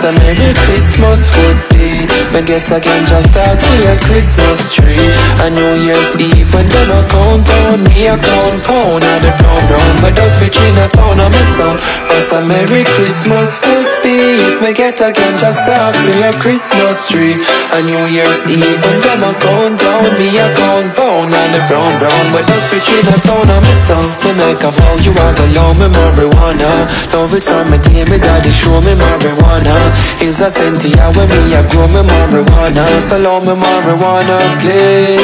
A Merry Christmas would be. Me get a ganja start for your Christmas tree. A New Year's Eve when them a count down Me a count pound at the brown brown But those rich in a town of my son What a Merry Christmas would be. If me get a ganja start for your Christmas tree. A New Year's Eve when them a count down Me a count pound at the brown brown But those rich in a town of my son Me make a vow you are the love me marijuana. Love it from me day me daddy show me marijuana. Is a sentia when me a grow me marijuana. So love me marijuana please.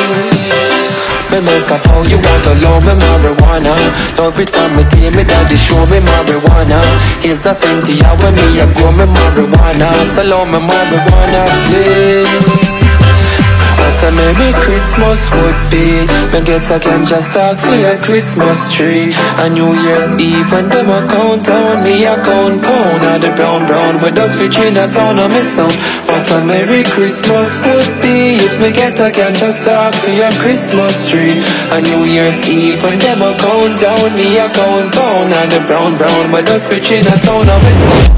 Me make a vow you want to love me marijuana. Love it from me day me daddy show me marijuana. Is a sentia when me a grow me marijuana. So love me marijuana please a Merry Christmas would be. Me get a ganja start for your Christmas tree. A New Year's Eve when them a count down Me a count pound. Of the brown brown With us rich in a town of me son. What a Merry Christmas would be If me get a ganja start for your Christmas tree. A New Year's Eve when them a count down Me a count pound. Of the brown brown With us rich in a town of me son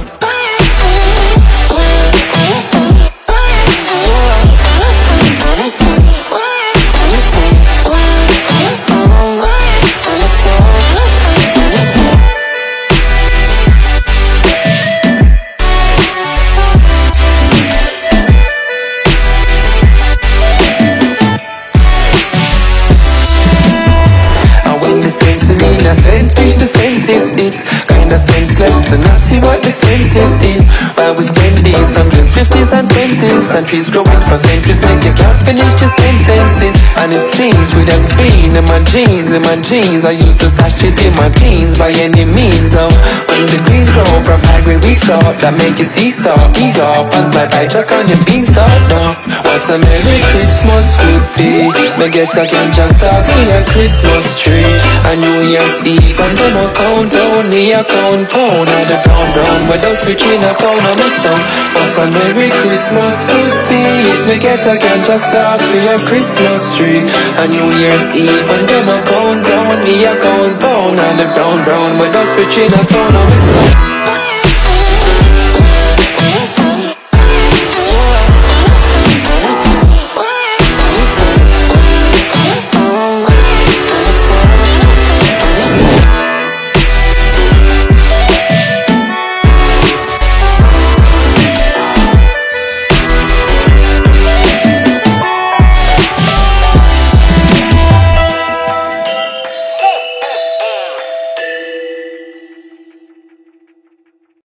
sense mean a selfish, the sense is it's kinda senseless to not see what the sense is in. While we spend these hundreds, fifties and twenties, and trees growing for centuries, make you can't finish your sentences. And it seems with us being in my jeans, in my jeans, I used to stash it in my teens by any means though. When the greens grow, provide great weeks up that make you see stop, ease off, and my bike check on your beanstalk now. What a Merry Christmas would be. Me get a just start for your Christmas tree. A New Year's Eve and them a count down me a count pound of the brown. With us rich in a town on my song What a Merry Christmas would be. If me get a ganja start for your Christmas tree. A New Year's Eve and them a count down me a count pound of the brown brown. With us rich in a town of son.